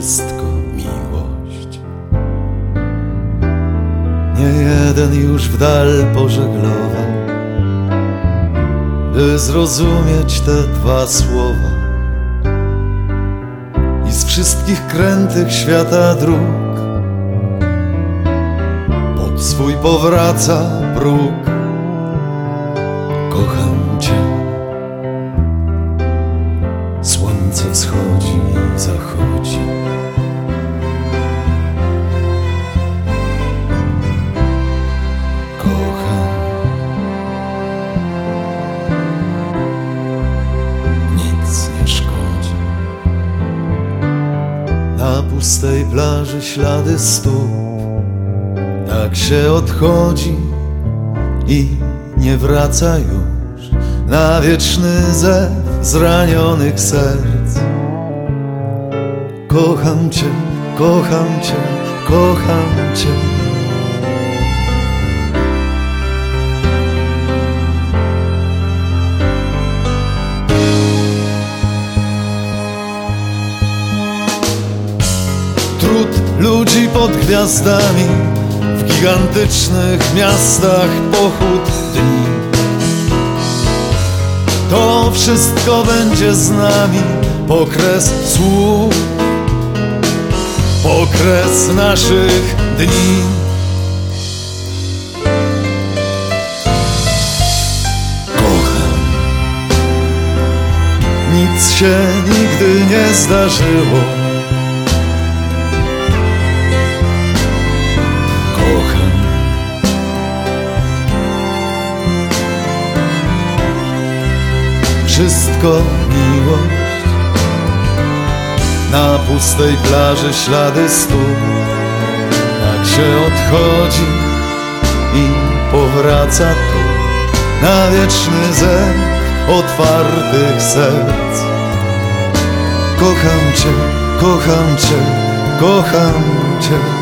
wszystko miłość. Nie jeden już w dal pożeglował, by zrozumieć te dwa słowa. I z wszystkich krętych świata dróg pod swój powraca próg Słońce wschodzi i zachodzi. Kocham. Nic nie szkodzi. Na pustej plaży ślady stóp. Tak się odchodzi i nie wraca już na wieczny zew zranionych serc. Kocham Cię, kocham Cię, kocham Cię. Trud ludzi pod gwiazdami w gigantycznych miastach pochód dni. To wszystko będzie z nami pokres słów, pokres naszych dni. Kocham, nic się nigdy nie zdarzyło. Kocham. wszystko miłość. Na pustej plaży ślady stóp, tak się odchodzi i powraca tu na wieczny zew otwartych serc. Kocham Cię, kocham Cię, kocham Cię.